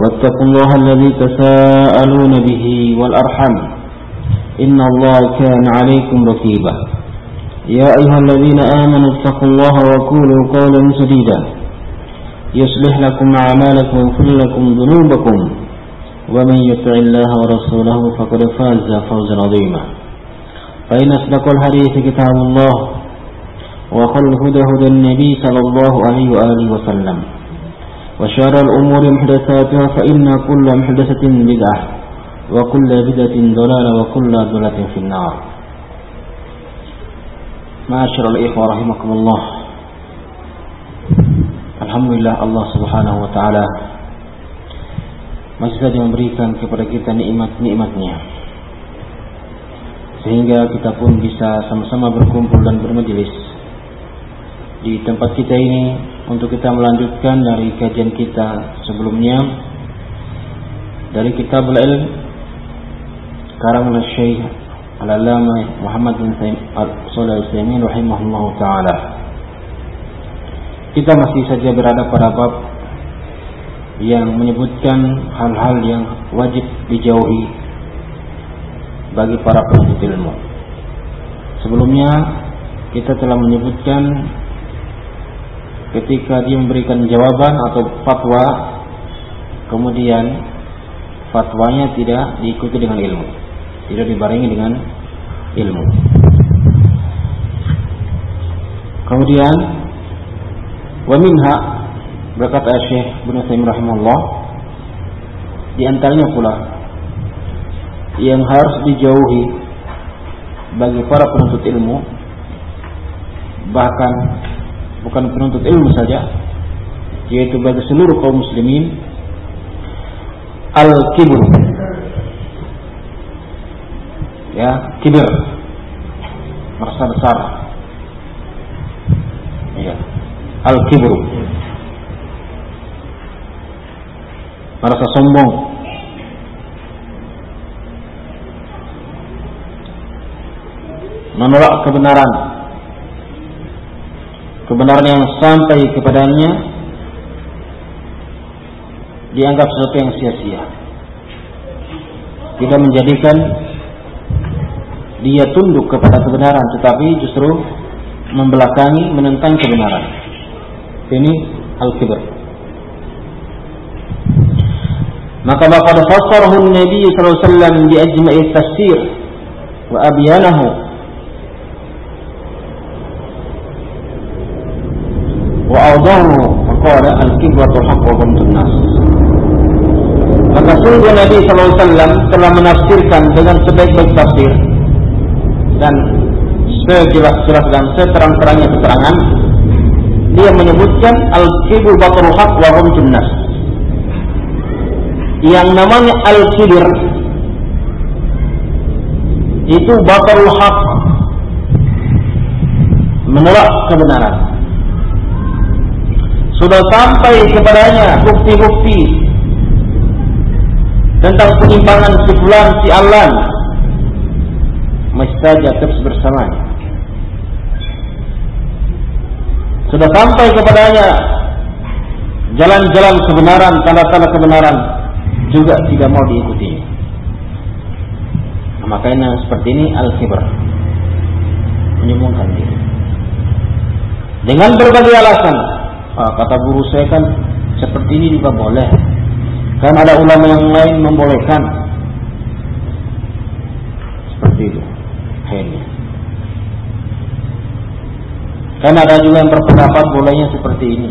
واتقوا الله الذي تساءلون به والأرحم. إن الله كان عليكم رقيبا. يا أيها الذين آمنوا اتقوا الله وقولوا قولا سديدا. يصلح لكم أعمالكم ويغفر لكم ذنوبكم. ومن يطع الله ورسوله فقد فاز فوزا عظيما. فإن أصدق الحديث كتاب الله وخير الهدى هدى النبي صلى الله عليه وآله وسلم. وشر الأمور محدثاتها فإن كل محدثة بدعة وكل بدعة ضلالة وكل ضلالة في النار معاشر الإخوة رحمكم الله Alhamdulillah Allah subhanahu wa ta'ala Masih saja memberikan kepada kita nikmat-nikmatnya Sehingga kita pun bisa sama-sama berkumpul dan bermajelis Di tempat kita ini untuk kita melanjutkan dari kajian kita sebelumnya Dari kitab al-ilm Karangan Syekh Al-Alama Muhammad bin Salih Al-Saimin Rahimahullah Ta'ala kita masih saja berada pada bab yang menyebutkan hal-hal yang wajib dijauhi bagi para penuntut ilmu. Sebelumnya kita telah menyebutkan ketika dia memberikan jawaban atau fatwa kemudian fatwanya tidak diikuti dengan ilmu, tidak dibarengi dengan ilmu. Kemudian Wa minha berkata Syekh Ibnu Taimiyah rahimahullah di antaranya pula yang harus dijauhi bagi para penuntut ilmu bahkan bukan penuntut ilmu saja yaitu bagi seluruh kaum muslimin al-kibr. Ya kibir merasa besar. Ya al-kibru merasa sombong. Menolak kebenaran kebenaran yang sampai kepadanya dianggap sesuatu yang sia-sia tidak menjadikan dia tunduk kepada kebenaran tetapi justru membelakangi menentang kebenaran ini al-kibr. Maka laqad fassarahu Nabi sallallahu alaihi wasallam bi ajma'i tafsir wa abyanahu awdahu faqala al-kibratu haqqu ghamdun nas. Maka sungguh Nabi wasallam telah menafsirkan dengan sebaik-baik tafsir dan sejelas-jelas dan seterang-terangnya keterangan dia menyebutkan al-kibru batrul haq wa junnas. Yang namanya al-kibir itu batrul haq menolak kebenaran. Sudah sampai kepadanya bukti-bukti tentang penyimpangan si fulan si alan saja terus bersamanya. sudah sampai kepadanya jalan-jalan kebenaran, tanda-tanda kebenaran juga tidak mau diikuti. Nah, makanya seperti ini al-kibr menyombongkan diri. Dengan berbagai alasan, Ah, kata guru saya kan seperti ini juga boleh. Kan ada ulama yang lain membolehkan. Seperti itu. Akhirnya. Kan ada juga yang berpendapat bolehnya seperti ini.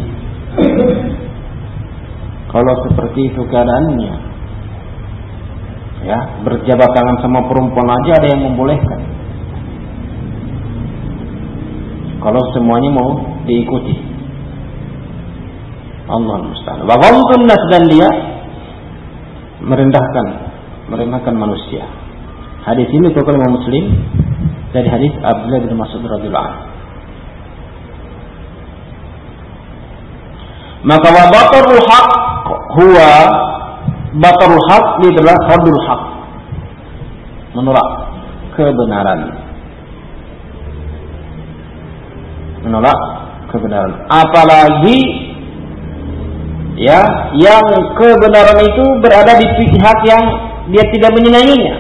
Kalau seperti itu keadaannya, ya berjabat tangan sama perempuan aja ada yang membolehkan. Kalau semuanya mau diikuti. Allah musta'an. Wa nas dan dia merendahkan merendahkan manusia. Hadis ini kalau Muslim dari hadis Abdullah bin Mas'ud radhiyallahu anhu. Maka wa batarul haq huwa batarul haq adalah radul haq. Menolak kebenaran. Menolak kebenaran. Apalagi ya yang kebenaran itu berada di pihak yang dia tidak menyenanginya.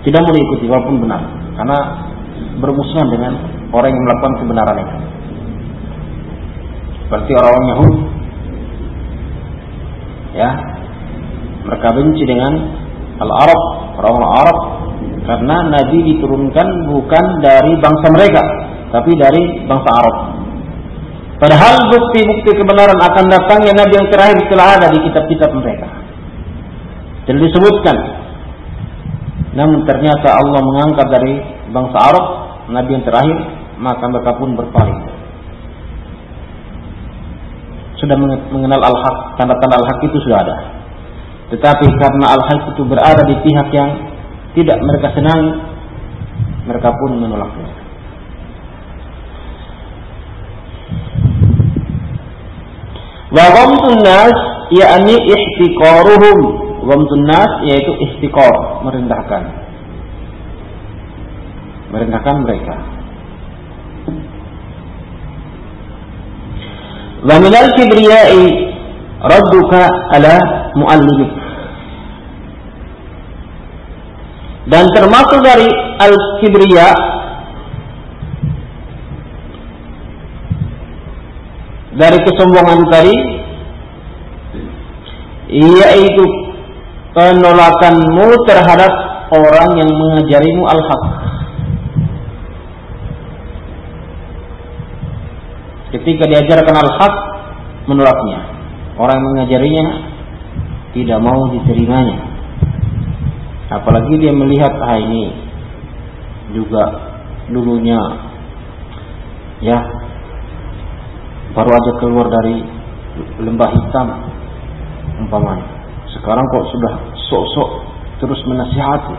Tidak mau walaupun benar karena bermusuhan dengan orang yang melakukan kebenaran itu. Seperti orang-orang Yahudi. Ya. Mereka benci dengan Al-Arab, orang-orang Arab karena Nabi diturunkan bukan dari bangsa mereka, tapi dari bangsa Arab. Padahal bukti-bukti kebenaran akan datangnya Nabi yang terakhir telah ada di kitab-kitab mereka. Tidak disebutkan. Namun ternyata Allah mengangkat dari bangsa Arab Nabi yang terakhir, maka mereka pun berpaling. Sudah mengenal al-haq, tanda-tanda al-haq itu sudah ada. Tetapi karena al-haq itu berada di pihak yang tidak mereka senang, mereka pun menolaknya. Wa ghamtun nas yakni ihtiqaruhum. Ghamtun nas yaitu ihtiqar, merendahkan. Merendahkan mereka. Wa minal kibriyai radduka ala muallimik. Dan termasuk dari al-kibriya dari kesombongan tadi yaitu penolakanmu terhadap orang yang mengajarimu al-haq. Ketika diajarkan al-haq menolaknya. Orang yang mengajarinya tidak mau diterimanya. Apalagi dia melihat ah ini juga dulunya ya baru aja keluar dari lembah hitam umpamanya. Sekarang kok sudah sok-sok terus menasihati.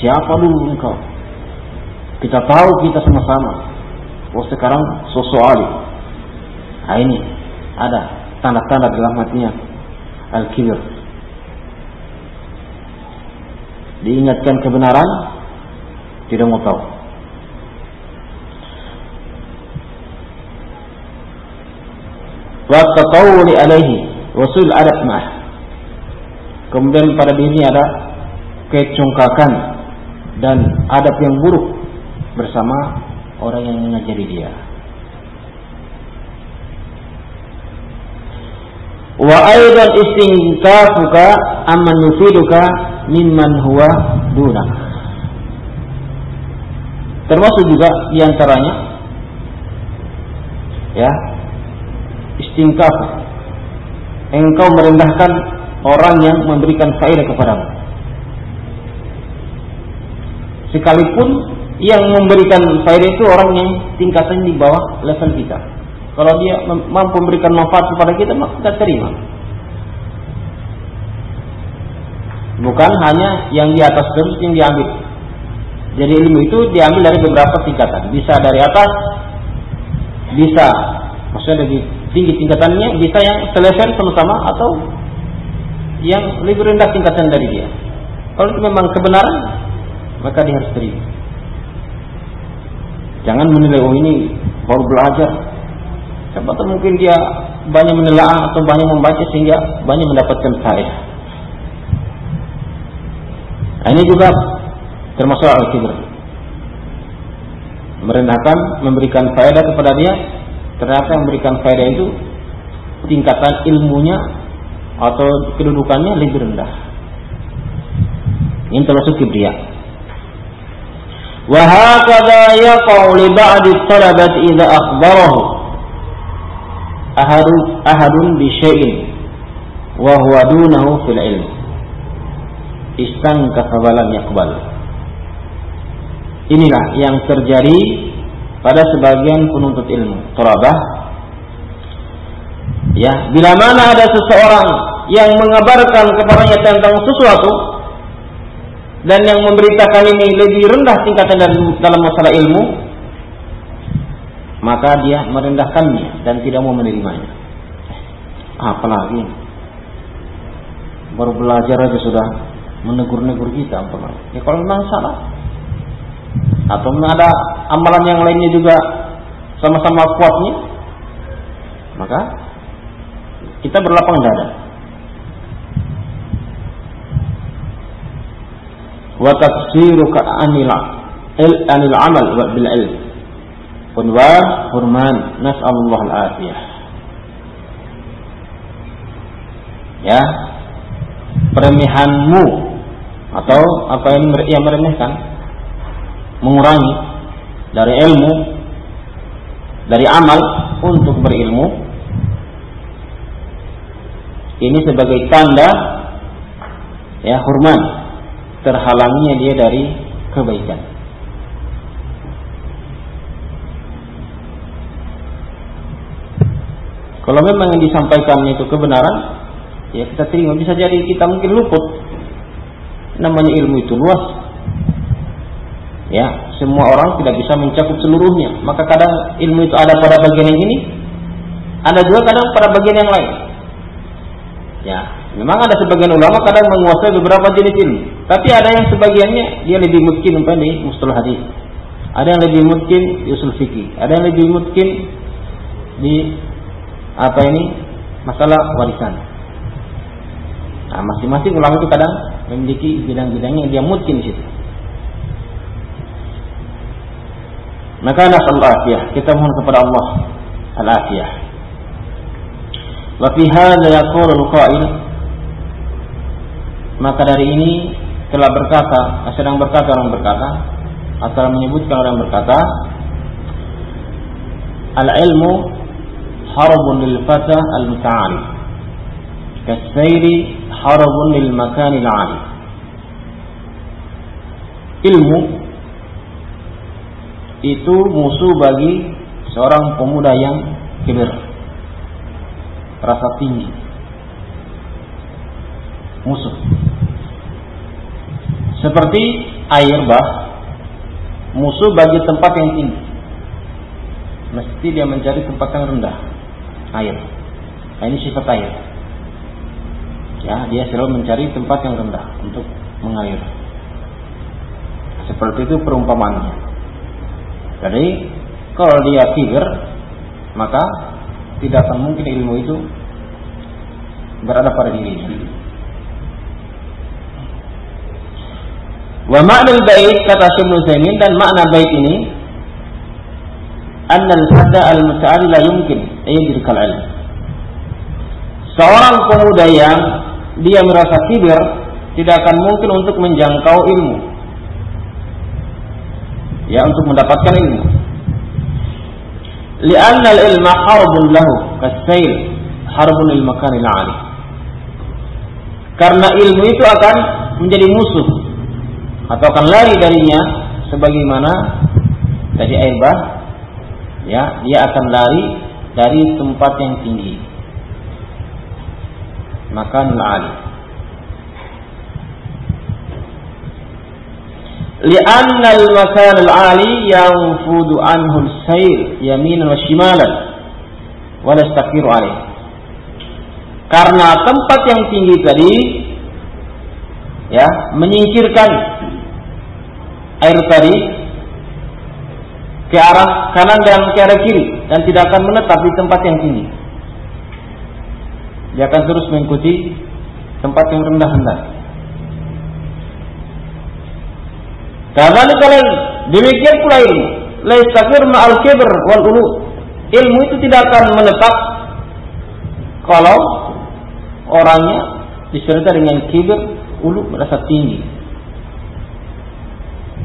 Siapa dulu engkau? Kita tahu kita sama-sama. Oh sekarang sosok alim. Nah ini ada tanda-tanda dalam hatinya. Al-kibir. Diingatkan kebenaran tidak mau tahu wa tatawuli alaihi. Wasul adab mah kemudian pada dirinya ada kecongkakan dan adab yang buruk bersama orang yang mengajari dia. Wa aidan istinkafuka amman yufiduka mimman huwa duna. Termasuk juga di antaranya ya istingkaf engkau merendahkan orang yang memberikan faedah kepadamu. Sekalipun yang memberikan faedah itu orang yang tingkatannya di bawah level kita. Kalau dia mampu memberikan manfaat kepada kita maka kita terima. Bukan hanya yang di atas terus yang diambil. Jadi ilmu itu diambil dari beberapa tingkatan. Bisa dari atas bisa maksudnya dari tinggi tingkatannya bisa yang selevel sama-sama atau yang lebih rendah tingkatan dari dia. Kalau itu memang kebenaran, maka dia harus terima. Jangan menilai oh ini baru belajar. Siapa tahu mungkin dia banyak menelaah atau banyak membaca sehingga banyak mendapatkan faedah. Nah, ini juga termasuk al-kibr. Merendahkan, memberikan faedah kepada dia ternyata yang memberikan faedah itu tingkatan ilmunya atau kedudukannya lebih rendah. Ini termasuk kibria. وهكذا يقع لبعض الطلبة إذا أخبره أحد أحد بشيء وهو دونه في العلم استنكف ولم يقبل Inilah yang terjadi pada sebagian penuntut ilmu, Torabah. Ya, bila mana ada seseorang yang mengabarkan kepadanya tentang sesuatu dan yang memberitakan ini lebih rendah tingkatan dalam masalah ilmu, maka dia merendahkannya dan tidak mau menerimanya. Apalagi baru belajar aja sudah menegur-negur kita apalagi. Ya kalau memang salah atau ada amalan yang lainnya juga sama-sama kuatnya, maka kita berlapang dada. wa tafsiruka anil anil amal bil ilm. Unwar hurman nas'alullah al-afiyah. Ya. Peremehanmu atau apa yang yang meremehkan mengurangi dari ilmu dari amal untuk berilmu ini sebagai tanda ya hormat terhalangnya dia dari kebaikan. Kalau memang yang disampaikan itu kebenaran, ya kita terima. Bisa jadi kita mungkin luput. Namanya ilmu itu luas. Ya, semua orang tidak bisa mencakup seluruhnya. Maka kadang ilmu itu ada pada bagian yang ini, ada juga kadang pada bagian yang lain. Ya, memang ada sebagian ulama kadang menguasai beberapa jenis ilmu. Tapi ada yang sebagiannya dia lebih mungkin umpamanya di mustalah hadis. Ada yang lebih mungkin di usul fikih, ada yang lebih mungkin di apa ini masalah warisan. Nah, masing-masing ulama itu kadang memiliki bidang-bidangnya yang dia mungkin di situ. Maka Allah afiyah, kita mohon kepada Allah al-afiyah. Wa hadza al-qa'il maka dari ini telah berkata, sedang berkata orang berkata, atau menyebutkan orang berkata, al-ilmu harbun lil fata al-muta'arif. Kasairi harbun lil makanil 'ali. Ilmu itu musuh bagi seorang pemuda yang kibir, rasa tinggi, musuh seperti air bah, musuh bagi tempat yang tinggi. Mesti dia mencari tempat yang rendah, air. Nah, ini sifat air. Ya, dia selalu mencari tempat yang rendah untuk mengalir. Seperti itu perumpamannya. Jadi, kalau dia tiger, maka tidak akan mungkin ilmu itu berada pada dirinya. Wa makna bait kata Syekh Zaimin dan makna bait ini anna al-fata al-muta'alli la yumkin yudrika al-ilm. Seorang pemuda yang dia merasa kibir tidak akan mungkin untuk menjangkau ilmu. Ya untuk mendapatkan ilmu. Lianna al-ilma harbun lahu kasail harbun lil makanil. Karena ilmu itu akan menjadi musuh atau akan lari darinya sebagaimana dari air bah ya dia akan lari dari tempat yang tinggi maka ali li'anna al-makan al-ali yanfudu anhu al-sayl yaminan wa shimalan wa nastaqiru alaih karena tempat yang tinggi tadi ya menyingkirkan air tadi ke arah kanan dan ke arah kiri dan tidak akan menetap di tempat yang tinggi. Dia akan terus mengikuti tempat yang rendah-rendah. Karena kalian demikian pula ilmu. Laisakir ma'al kibr wal ulu. Ilmu itu tidak akan menetap kalau orangnya disertai dengan kibir ulu merasa tinggi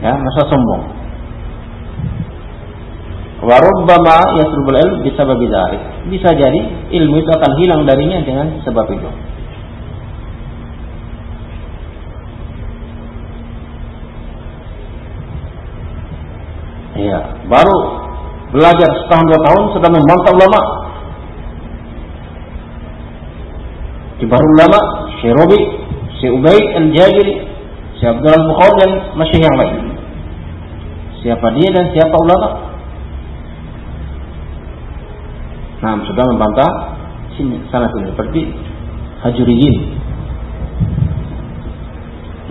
ya masa sombong Warubbama yasrubul ilm bisa bagi Bisa jadi ilmu itu akan hilang darinya dengan sebab itu. Iya, baru belajar setahun dua tahun sudah membantah ulama. Baru ulama, Syekh Robi, Syekh Ubaid Al-Jabiri, Syekh Abdul Bukhari dan masih yang lain. Siapa dia dan siapa ulama? Nah, sudah membantah sini sana sini seperti Hajuriyin.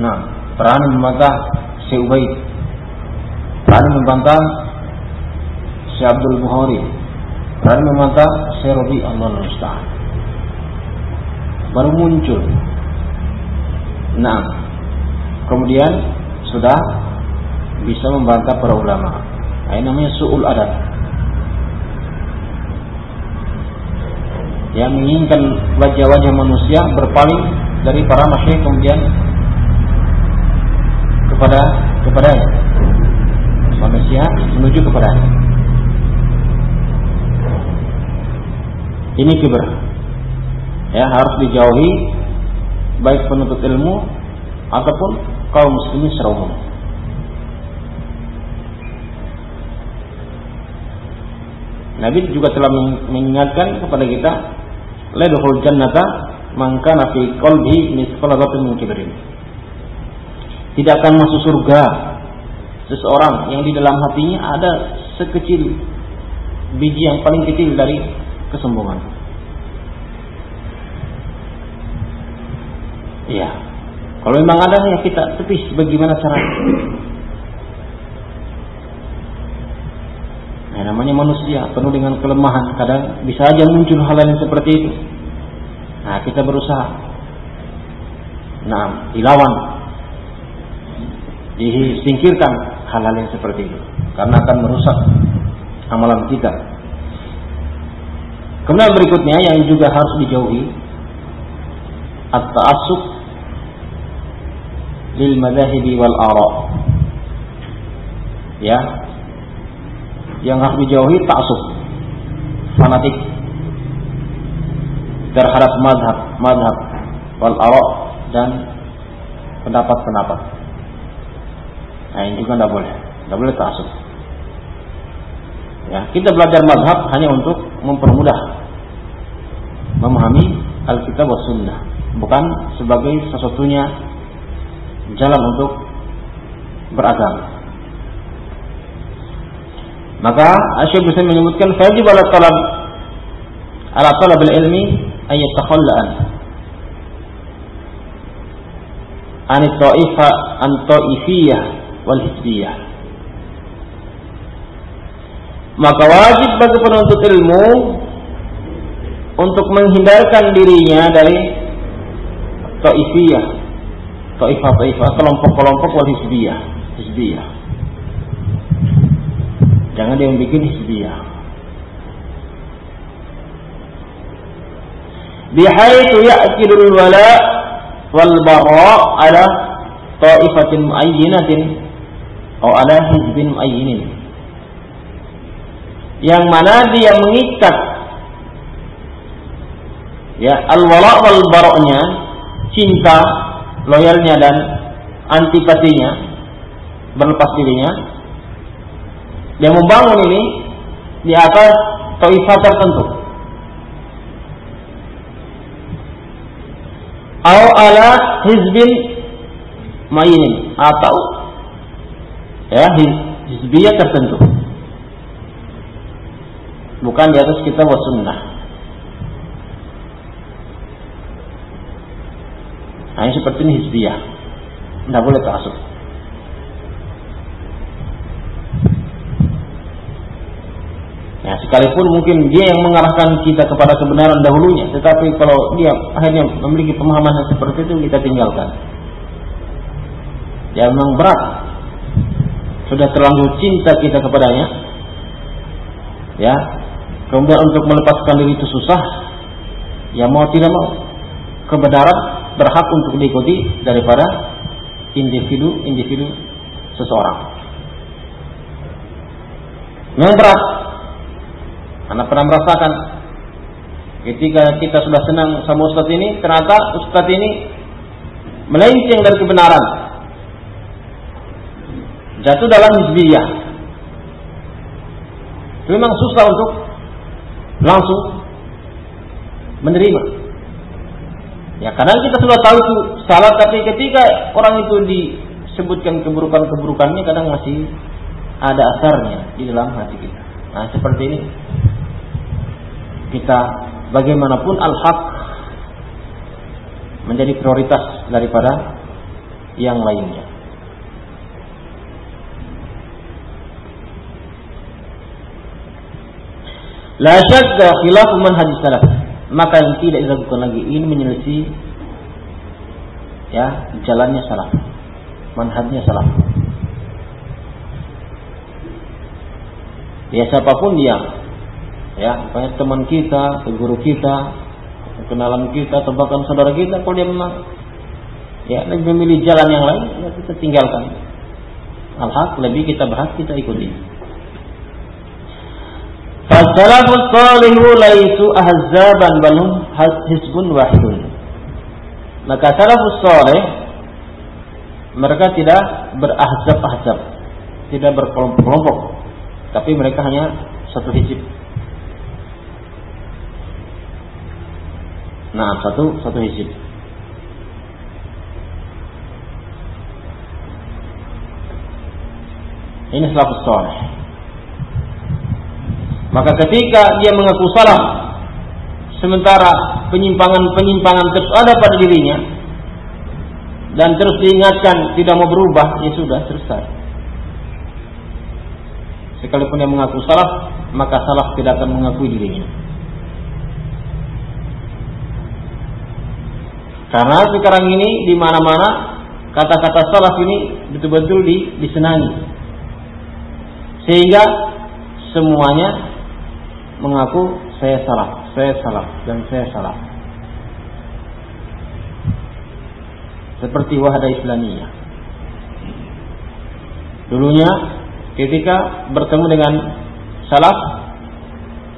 Nah, berani membantah Syekh Ubaid Berani membantah Syekh Abdul Bukhari. Berani membantah Syekh Rabi Allah Musta'an. Baru muncul. Nah, kemudian sudah bisa membantah para ulama. Nah, ini namanya su'ul adat. Yang menginginkan wajah-wajah manusia berpaling dari para masyarakat kemudian kepada kepadanya manusia menuju kepada ini kiber ya harus dijauhi baik penuntut ilmu ataupun kaum muslimin secara umum. Nabi juga telah mengingatkan kepada kita ladkhul jannata man kana fi qalbi mithqala min tidak akan masuk surga seseorang yang di dalam hatinya ada sekecil biji yang paling kecil dari kesombongan. Iya. Kalau memang ada ya kita tepis bagaimana caranya. Nah, namanya manusia penuh dengan kelemahan. Kadang bisa aja muncul hal yang seperti itu. Nah, kita berusaha. Nah, dilawan. Disingkirkan hal-hal yang seperti itu karena akan merusak amalan kita. Kemudian berikutnya yang juga harus dijauhi at-ta'assub lil madhahibi wal ara. Ya. Yang harus dijauhi ta'assub. Fanatik terhadap madhab, madhab wal ara dan pendapat-pendapat. Nah ini juga tidak boleh, tidak boleh taksub. Ya, kita belajar madhab hanya untuk mempermudah memahami Alkitab dan Sunnah, bukan sebagai sesuatunya jalan untuk beragama. Maka Asyik bisa menyebutkan wajib ala talab ala talab ilmi ayat takhalla'an an ta'ifa wal. Maka wajib bagi penuntut ilmu untuk menghindarkan dirinya dari taifiyah, taifah taifah, kelompok-kelompok wal hizbiyah, hizbiyah. Jangan dia membuat hizbiyah. Bihaitu ya'kidul wala wal bara ala ta'ifatin muayyinatin atau ada hizbin muayyinin yang mana dia mengikat. Ya al-wala wal baroknya cinta loyalnya dan antipatinya berlepas dirinya. Dia membangun ini di atas taifah tertentu. Atau ala hizbin mainin atau ya hizbiyah tertentu bukan di atas kita wa sunnah. Nah ini seperti ini hizbiyah. Tidak boleh terasuk. Ya, sekalipun mungkin dia yang mengarahkan kita kepada kebenaran dahulunya, tetapi kalau dia akhirnya memiliki pemahaman yang seperti itu kita tinggalkan. Ya memang berat. Sudah terlalu cinta kita kepadanya ya kemudian untuk melepaskan diri itu susah ya mau tidak mau kebenaran berhak untuk diikuti daripada individu-individu seseorang memang berat pernah merasakan ketika kita sudah senang sama ustadz ini, ternyata ustadz ini melenceng dari kebenaran. Jatuh dalam hizbiyah. Memang susah untuk langsung menerima. Ya karena kita sudah tahu itu salah tapi ketika orang itu disebutkan keburukan-keburukannya kadang masih ada asarnya di dalam hati kita. Nah seperti ini kita bagaimanapun al-haq menjadi prioritas daripada yang lainnya. La syadda khilafu manhaj salaf. Maka yang tidak dilakukan lagi ini menyelisih ya jalannya salaf. Manhajnya salaf. Ya siapa pun dia ya, banyak teman kita, guru kita, kenalan kita, atau bahkan saudara kita, kalau dia memang ya lebih memilih jalan yang lain, ya kita tinggalkan. Al-haq lebih kita bahas, kita ikuti. Fasalafus salihu laisu ahzaban balum hizbun wahidun. Maka salafus salih mereka tidak berahzab-ahzab, tidak berkelompok-kelompok, tapi mereka hanya satu hizib. Nah, satu satu hizib. Ini salafus salih. Maka ketika dia mengaku salah sementara penyimpangan-penyimpangan terus ada pada dirinya dan terus diingatkan tidak mau berubah, ya sudah selesai. Sekalipun dia mengaku salah, maka salah tidak akan mengakui dirinya. Karena sekarang ini di mana-mana kata-kata salah ini betul-betul disenangi. Sehingga semuanya mengaku saya salah, saya salah, dan saya salah. Seperti wahada Islamiyah. Dulunya ketika bertemu dengan salaf,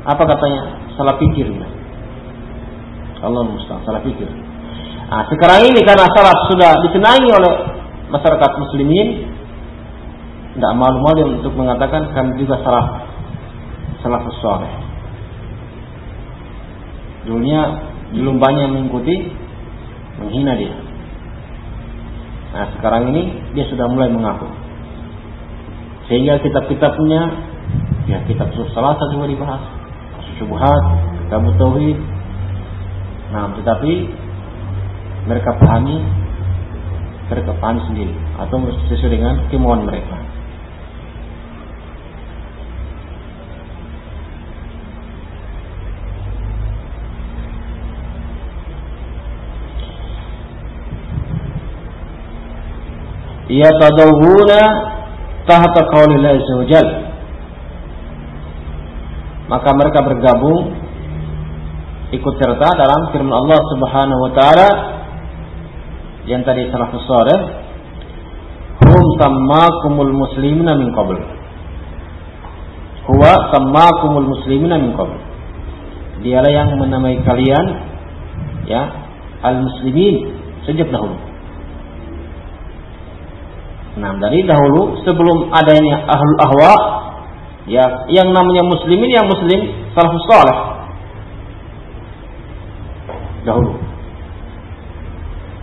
apa katanya? Salah pikir. Allah mustahil, salah pikir. Nah, sekarang ini karena salaf sudah disenangi oleh masyarakat muslimin, tidak malu-malu untuk mengatakan kami juga salah salah sesuatu. Dulunya belum banyak mengikuti, menghina dia. Nah sekarang ini dia sudah mulai mengaku. Sehingga kitab-kitabnya, ya kitab salah juga dibahas. Syubhat, kitab tauhid. Nah tetapi mereka pahami, mereka pahami sendiri atau sesuai dengan kemauan mereka. Yatadawwuna tahta qaulillahi azza maka mereka bergabung ikut serta dalam firman Allah Subhanahu wa taala yang tadi salah salih hum sammakumul muslimina min qabl. Huwa sammakumul muslimina min qabl. Dialah yang menamai kalian ya al muslimin sejak dahulu Nah, dari dahulu sebelum adanya ahlul ahwa, ya yang namanya muslimin yang muslim salafus saleh. Dahulu.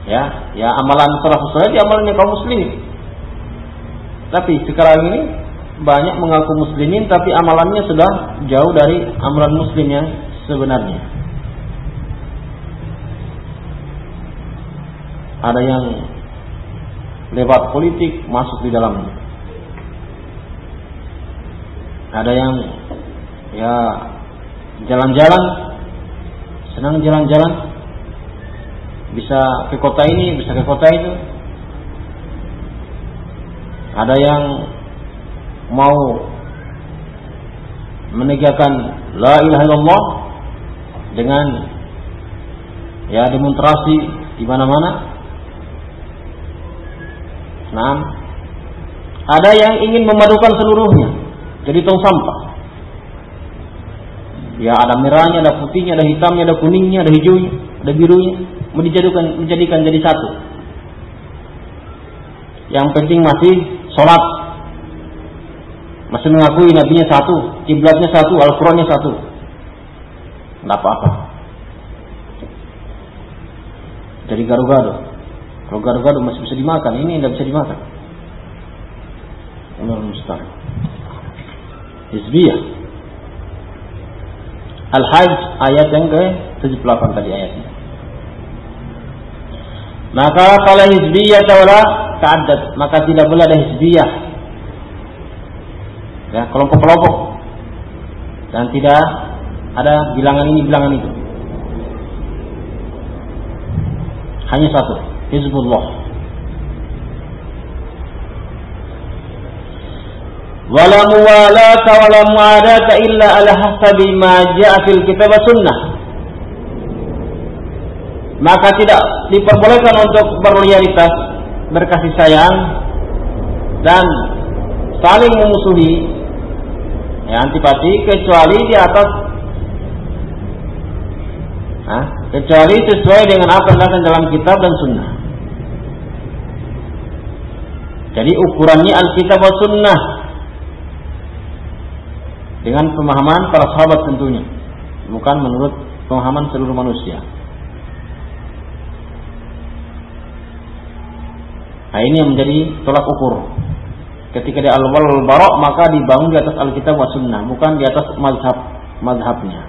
Ya, ya amalan salafus saleh di amalannya kaum muslimin. Tapi sekarang ini banyak mengaku muslimin tapi amalannya sudah jauh dari amalan muslim yang sebenarnya. Ada yang lewat politik masuk di dalamnya. Ada yang ya jalan-jalan, senang jalan-jalan, bisa ke kota ini, bisa ke kota itu. Ada yang mau menegakkan la ilaha illallah dengan ya demonstrasi di mana-mana Nah, ada yang ingin memadukan seluruhnya jadi tong sampah. Ya ada merahnya, ada putihnya, ada hitamnya, ada kuningnya, ada hijaunya, ada birunya. Mau dijadikan, menjadikan jadi satu. Yang penting masih sholat. Masih mengakui nabinya satu, kiblatnya satu, Al-Qurannya satu. Tidak apa-apa. Jadi garu-garu. Kalau garu-garu masih bisa dimakan, ini tidak bisa dimakan. Allah mustahil. Hizbiyah. Al-Hajj ayat yang ke-78 tadi ayatnya. Maka kalau hizbiyah tawala ta'addad, maka tidak boleh ada hizbiyah. Ya, kelompok-kelompok. Dan tidak ada bilangan ini, bilangan itu. Hanya satu, Hizbullah. wala muwalata wala muadata illa ala hasabi ma ja'a fil kitab sunnah maka tidak diperbolehkan untuk berloyalitas berkasih sayang dan saling memusuhi ya, antipati kecuali di atas Hah? kecuali sesuai dengan apa yang dalam kitab dan sunnah jadi ukurannya alkitab dan sunnah. Dengan pemahaman para sahabat tentunya. Bukan menurut pemahaman seluruh manusia. Nah ini yang menjadi tolak ukur. Ketika di al-wal barok maka dibangun di atas alkitab wa sunnah bukan di atas mazhab mazhabnya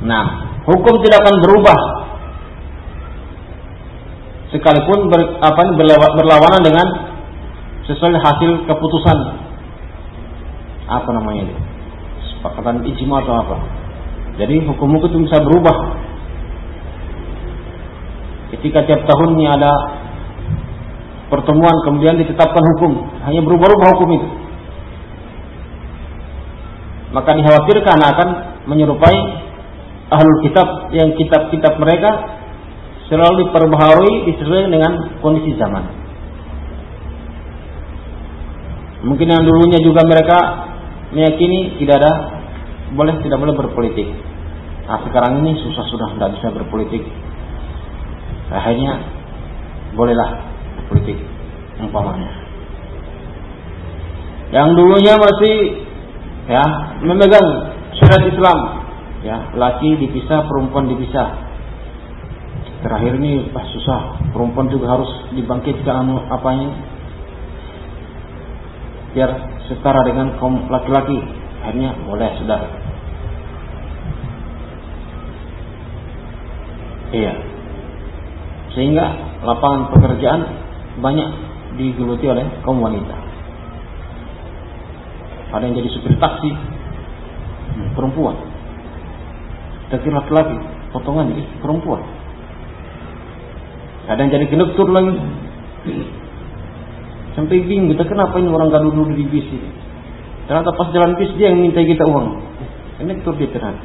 nah hukum tidak akan berubah sekalipun ber, apa, berlawanan dengan sesuai hasil keputusan. Apa namanya itu? Sepakatan ijma atau apa? Jadi hukum hukum itu bisa berubah. Ketika tiap tahunnya ada pertemuan kemudian ditetapkan hukum. Hanya berubah-ubah hukum itu. Maka dikhawatirkan akan menyerupai ahlul kitab yang kitab-kitab mereka selalu diperbaharui disesuaikan dengan kondisi zaman Mungkin yang dulunya juga mereka meyakini tidak ada boleh tidak boleh berpolitik. Nah, sekarang ini susah sudah tidak bisa berpolitik. Akhirnya bolehlah berpolitik umpamanya. Yang dulunya masih ya memegang syariat Islam, ya laki dipisah, perempuan dipisah. Terakhir ini pas susah, perempuan juga harus dibangkitkan anu apanya? Biar setara dengan kaum laki-laki. Akhirnya boleh sudah. Iya. Sehingga lapangan pekerjaan banyak digeluti oleh kaum wanita. Ada yang jadi supir taksi. Perempuan. Tapi laki-laki potongan ini perempuan ada yang jadi konduktor lagi Sampai bingung kita kenapa ini orang gak duduk di bis ini. Ternyata pas jalan bis dia yang minta kita uang. Itu dia ternyata.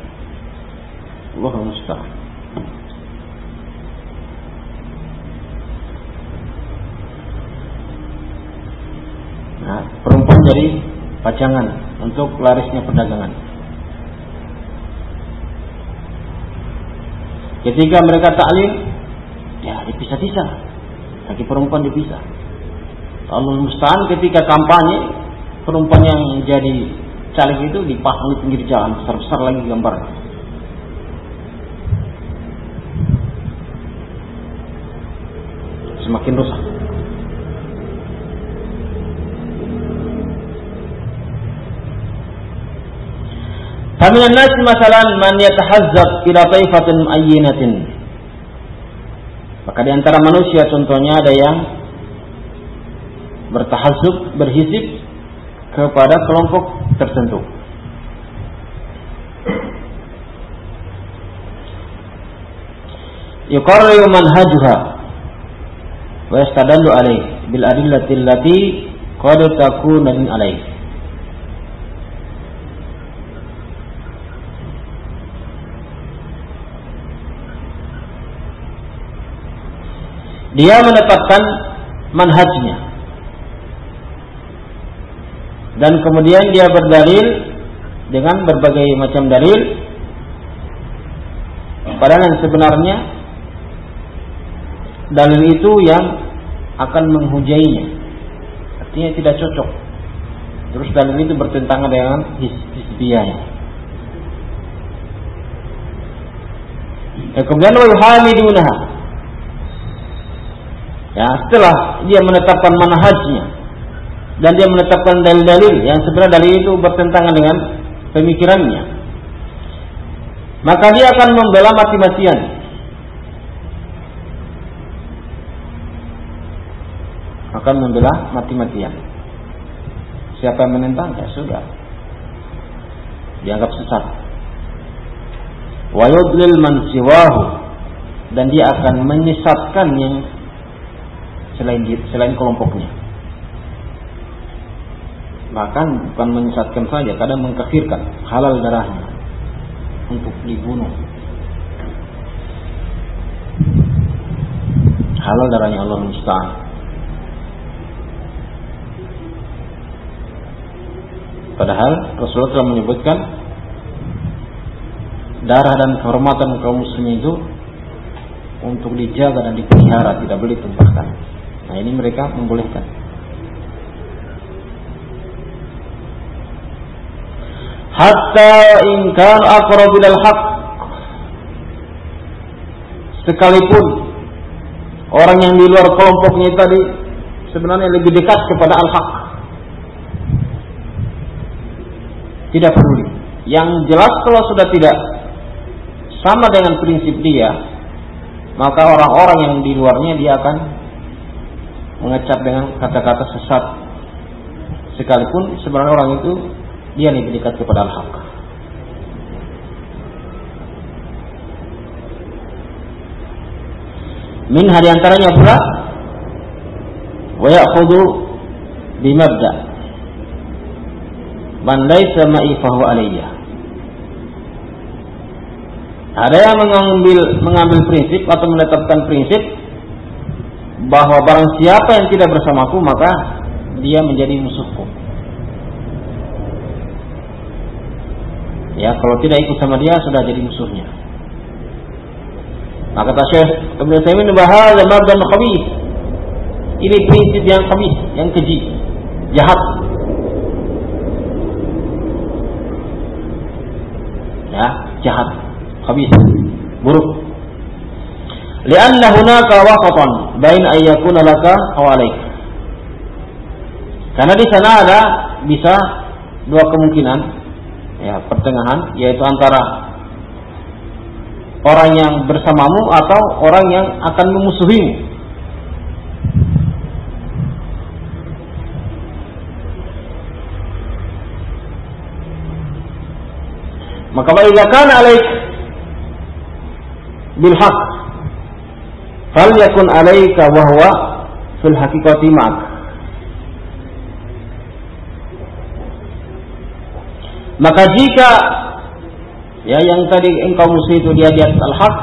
Allah mustahil. Nah, perempuan jadi pacangan untuk larisnya perdagangan. Ketika mereka taklim, ya dipisah-pisah. Lagi perempuan dipisah. Allah musta'an ketika kampanye perempuan yang jadi caleg itu dipasang di pinggir jalan besar-besar lagi gambar semakin rusak Faminan nas masalan man yatahazzab ila taifatin muayyinatin. Maka di antara manusia contohnya ada yang bertahazub, berhisib kepada kelompok tertentu. Yuqarriru manhajuha wa yastadallu alaih bil adillati allati qad takuna min alaih. Dia menetapkan manhajnya. Dan kemudian dia berdalil dengan berbagai macam dalil. Padahal yang sebenarnya dalil itu yang akan menghujainya. Artinya tidak cocok. Terus dalil itu bertentangan dengan ya, kemudian wa yuhamidunaha ya setelah dia menetapkan manhajnya dan dia menetapkan dalil-dalil yang sebenarnya dalil itu bertentangan dengan pemikirannya maka dia akan membela mati-matian. Akan membela mati-matian. Siapa yang menentang? Ya sudah. Dianggap sesat. Wa man dan dia akan menyesatkan yang selain selain kelompoknya. Bahkan bukan menyesatkan saja kadang mengkafirkan halal darahnya untuk dibunuh. Halal darahnya Allah musta'an. Padahal Rasulullah telah menyebutkan darah dan kehormatan kaum muslimin itu untuk dijaga dan dipelihara tidak boleh ditumpahkan nah ini mereka membolehkan. Hatta in kan aqrabil haq sekalipun orang yang di luar kelompoknya tadi sebenarnya lebih dekat kepada al-haq. Tidak peduli. Yang jelas kalau sudah tidak sama dengan prinsip dia maka orang-orang yang di luarnya dia akan mengecap dengan kata-kata sesat sekalipun sebenarnya orang itu dia lebih dekat kepada al-haq. Min hari antaranya pula wa ya'khudhu bimabda man laysa ma'i fahu alayya. Ada yang mengambil mengambil prinsip atau menetapkan prinsip bahwa barang siapa yang tidak bersamaku maka dia menjadi musuhku. Ya, kalau tidak ikut sama dia sudah jadi musuhnya. Maka kata Syekh Ibn Taimin bahasa dan khabis. Ini prinsip yang khabis, yang keji, jahat. Ya, jahat, khabis, buruk. Lianna hunaka waqatan bain an yakuna laka aw. Karena di sana ada bisa dua kemungkinan ya pertengahan yaitu antara orang yang bersamamu atau orang yang akan memusuhimu. Maka bila kana alaik bil fal yakun alaika wa huwa fil haqiqati ma'ak. Maka jika ya yang tadi engkau musuh itu dia di atas al-haq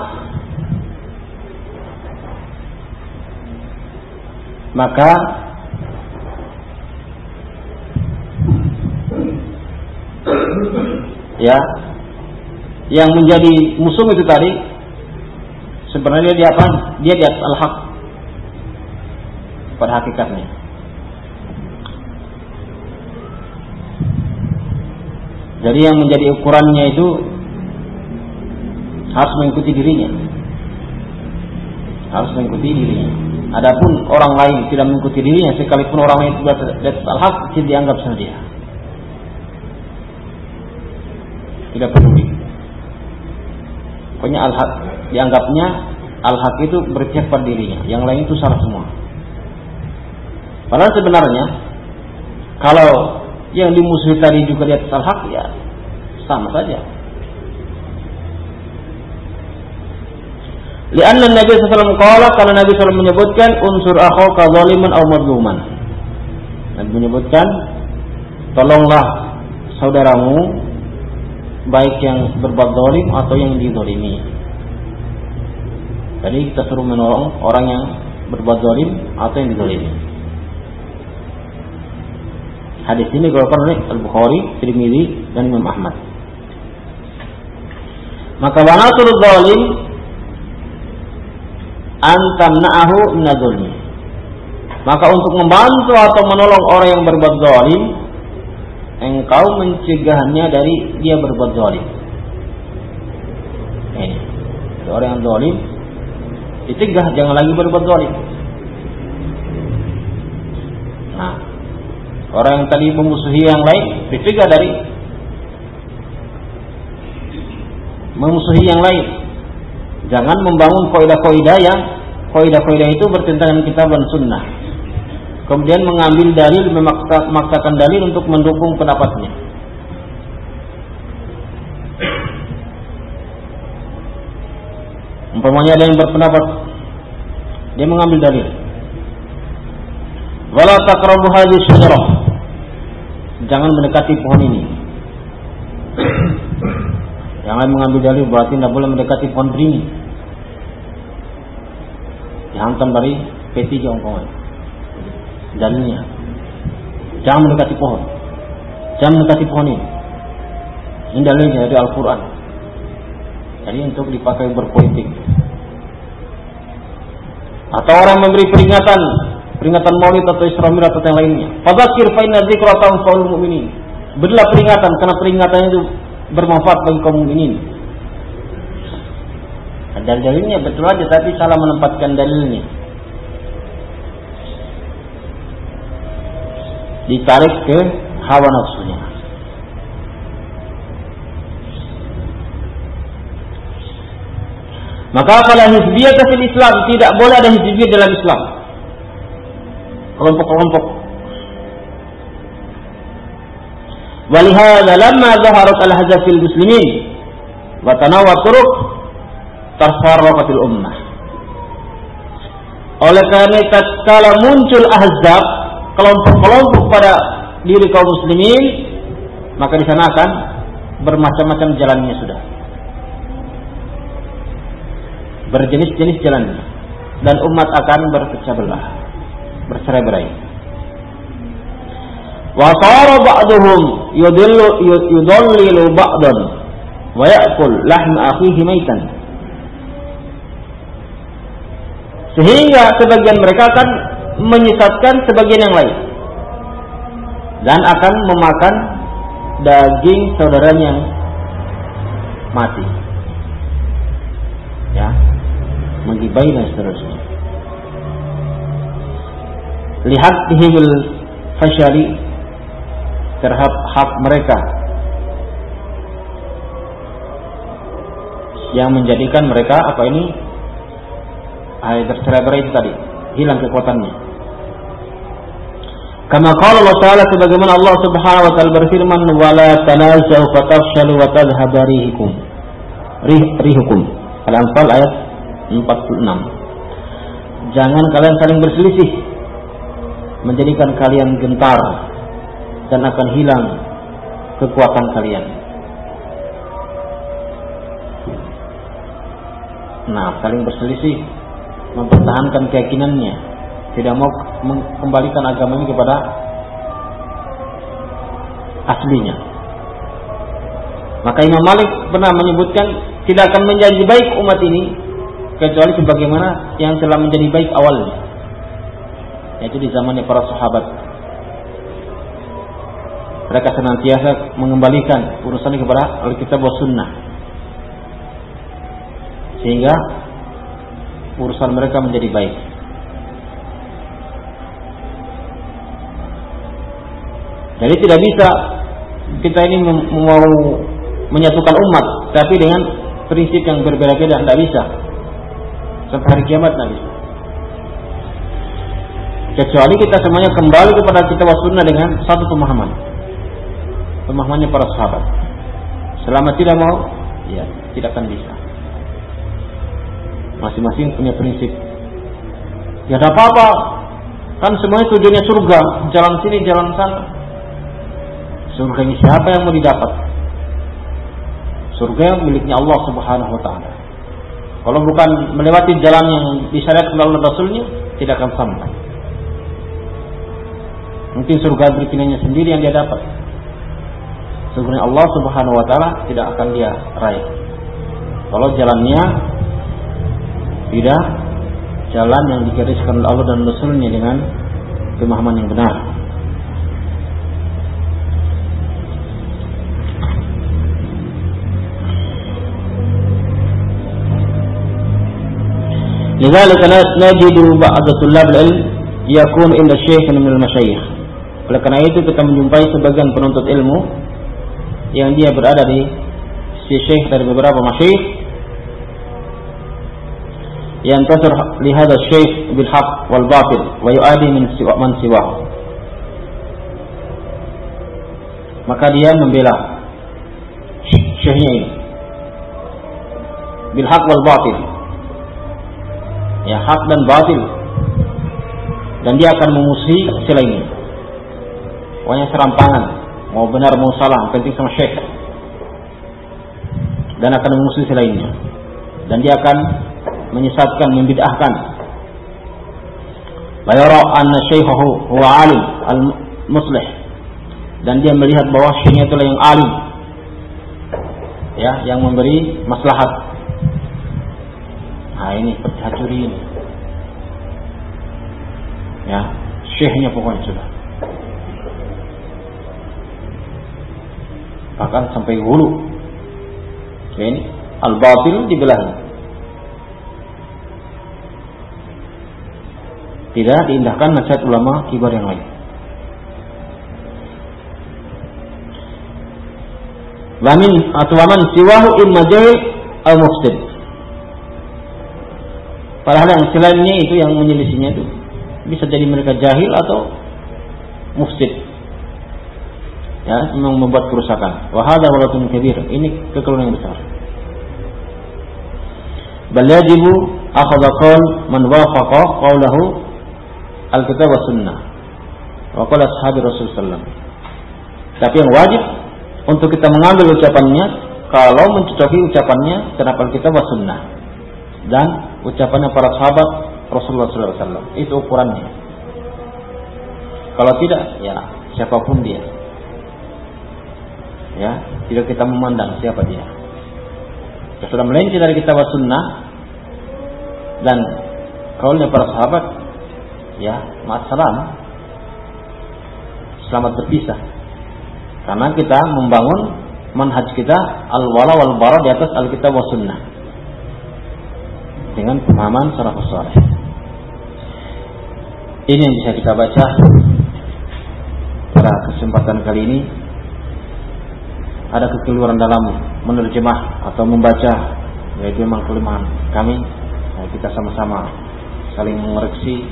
maka ya yang menjadi musuh itu tadi sebenarnya dia apa? Dia di atas al-haq pada hakikatnya. Jadi yang menjadi ukurannya itu harus mengikuti dirinya. Harus mengikuti dirinya. Adapun orang lain tidak mengikuti dirinya, sekalipun orang lain tidak atas al-haq, tidak dianggap sama dia. Tidak peduli. Pokoknya al-haq dianggapnya al-haq itu berpihak pada dirinya, yang lain itu salah semua. Padahal sebenarnya kalau yang dimusuhi tadi juga di atas al-haq ya sama saja. Lianna Nabi SAW kala karena Nabi SAW menyebutkan unsur akhaka zaliman atau madluman. Nabi menyebutkan tolonglah saudaramu baik yang berbuat zalim atau yang dizalimi. Jadi kita suruh menolong orang yang berbuat zalim atau yang dizalimi. Hadis ini dikeluarkan oleh Al-Bukhari, Tirmidzi dan Imam Ahmad. Maka wanasul zalim antamna'ahu minadzulmi. Maka untuk membantu atau menolong orang yang berbuat zalim, engkau mencegahnya dari dia berbuat zalim. Ini. Orang yang zalim dicegah jangan lagi berbuat zalim. Nah, orang yang tadi memusuhi yang lain dicegah dari memusuhi yang lain. Jangan membangun kaidah-kaidah yang kaidah-kaidah itu bertentangan kitab dan sunnah. Kemudian mengambil dalil memaksa, memaksakan dalil untuk mendukung pendapatnya. Umpamanya ada yang berpendapat dia mengambil dalil. Wala taqrabu hadhihi syajarah. Jangan mendekati pohon ini. Yang lain mengambil dalil berarti tidak boleh mendekati pohon beringin. Dihantam dari P3 umpamanya. Dalilnya. Jangan mendekati pohon. Jangan mendekati pohon ini. Ini dalilnya dari Al-Quran. Jadi untuk dipakai berpolitik. Atau orang memberi peringatan, peringatan maulid atau Isra atau yang lainnya. Fadzakir fa inna dzikra tanfa'ul mu'minin. Berilah peringatan karena peringatannya itu bermanfaat bagi kaum mukminin. Dan dalilnya betul aja tapi salah menempatkan dalilnya. Ditarik ke hawa nafsunya. Maka apalah hizbiyah kasih Islam tidak boleh ada hizbiyah dalam Islam. Kelompok-kelompok. Walihada lama zaharat al-hazaf fil muslimin wa tanawwa turuq tarfarraqatil ummah. Oleh karena tatkala muncul ahzab, kelompok-kelompok pada diri kaum muslimin, maka di sana akan bermacam-macam jalannya sudah berjenis-jenis jalannya dan umat akan berpecah belah bercerai-berai. Wa sara ba'dhum yudillu yudallilu ba'dan wa ya'kul lahm akhihi maitan. Sehingga sebagian mereka akan menyesatkan sebagian yang lain. Dan akan memakan daging saudaranya yang mati. Ya menggibai dan seterusnya lihat dihimul fasyari terhadap hak mereka yang menjadikan mereka apa ini? Ayat tercerai-berai itu tadi hilang kekuatannya. Kama qala Allah taala sebagaimana Allah Subhanahu wa taala berfirman wala tanazahu fatafshalu wa tadhhabu rihukum. Rihukum. Al-Anfal ayat 46 Jangan kalian saling berselisih menjadikan kalian gentar dan akan hilang kekuatan kalian. Nah, saling berselisih, mempertahankan keyakinannya, tidak mau mengembalikan agamanya kepada aslinya. Maka Imam Malik pernah menyebutkan tidak akan menjadi baik umat ini kecuali sebagaimana yang telah menjadi baik awalnya yaitu di zamannya para sahabat mereka senantiasa mengembalikan urusan kepada Alkitab dan Sunnah sehingga urusan mereka menjadi baik. Jadi tidak bisa kita ini mau menyatukan umat, tapi dengan prinsip yang berbeda-beda tidak bisa. Sampai hari kiamat bisa. Kecuali kita semuanya kembali kepada kitab sunnah dengan satu pemahaman pemahamannya para sahabat. Selama tidak mau, ya tidak akan bisa. Masing-masing punya prinsip. Ya ada apa-apa. Kan semuanya tujuannya surga. Jalan sini, jalan sana. Surga ini siapa yang mau didapat? Surga yang miliknya Allah Subhanahu wa taala. Kalau bukan melewati jalan yang disyariatkan oleh Rasulnya, tidak akan sampai. Mungkin surga berpilihnya sendiri yang dia dapat. Sebenarnya Allah Subhanahu wa taala tidak akan dia raih. Kalau jalannya tidak jalan yang digariskan Allah dan Rasulnya dengan pemahaman yang benar. لذلك نجد بعض طلاب العلم يكون عند الشيخ من المشايخ oleh karena itu kita menjumpai sebagian penuntut ilmu yang dia berada di si syekh dari beberapa masyayikh yang tasir lihada syekh bil haq wal batil wa yu'adi min siwa man siwa maka dia membela syekhnya ini bil haq wal batil ya hak dan batil. Dan dia akan memusuhi selainnya pokoknya serampangan. Mau benar mau salah penting sama syekh. Dan akan memusuhi selainnya dan dia akan menyesatkan membid'ahkan. La yara anna syekhahu huwa alim al muslih dan dia melihat bahwa syekhnya itulah yang alim. Ya yang memberi maslahat Nah ini hacuri ini. Ya, syekhnya pokoknya sudah. Bahkan sampai hulu. Ya, ini al-batil dibelahnya. Tidak diindahkan nasihat ulama kibar yang lain. Wamin atau waman siwahu imma jahil al-mufsid. Padahal yang selainnya itu yang menyelisinya itu bisa jadi mereka jahil atau mufsid. Ya, memang membuat kerusakan. Wahada walatun kabir. Ini kekeliruan yang besar. Bal yajibu akhadha qaul man wafaqa qawlahu al-kitab sunnah. Wa qala ashabi Rasul sallallahu Tapi yang wajib untuk kita mengambil ucapannya kalau mencocoki ucapannya terhadap Alkitab wa sunnah dan ucapannya para sahabat Rasulullah SAW. Itu ukurannya. Kalau tidak, ya siapa pun dia. Ya, tidak kita memandang siapa dia. Ya, sudah melenceng dari kitab sunnah dan kaulnya para sahabat, ya, salam. Selamat berpisah. Karena kita membangun manhaj kita al-wala wal bara di atas al-kitab dengan pemahaman salafus saleh. Ini yang bisa kita baca pada kesempatan kali ini. Ada kekeliruan dalam menerjemah atau membaca yaitu memang kelemahan kami. Nah, kita sama-sama saling mengoreksi.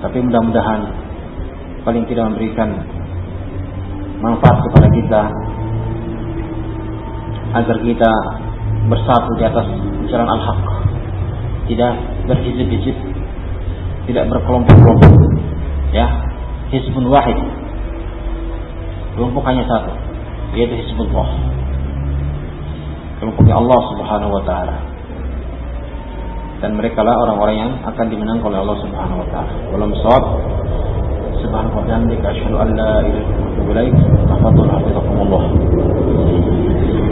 Tapi mudah-mudahan paling tidak memberikan manfaat kepada kita agar kita bersatu di atas jalan al-haq. Tidak berhizib-hizib, tidak berkelompok-kelompok. Ya, hizbun wahid. Kelompok hanya satu, yaitu hizbullah. Kelompoknya Allah Subhanahu wa taala. Dan mereka lah orang-orang yang akan dimenangkan oleh Allah Subhanahu wa taala. Walam sawab Subhanahu wa ta'ala asyhadu an la ilaha illa anta astaghfiruka wa atubu.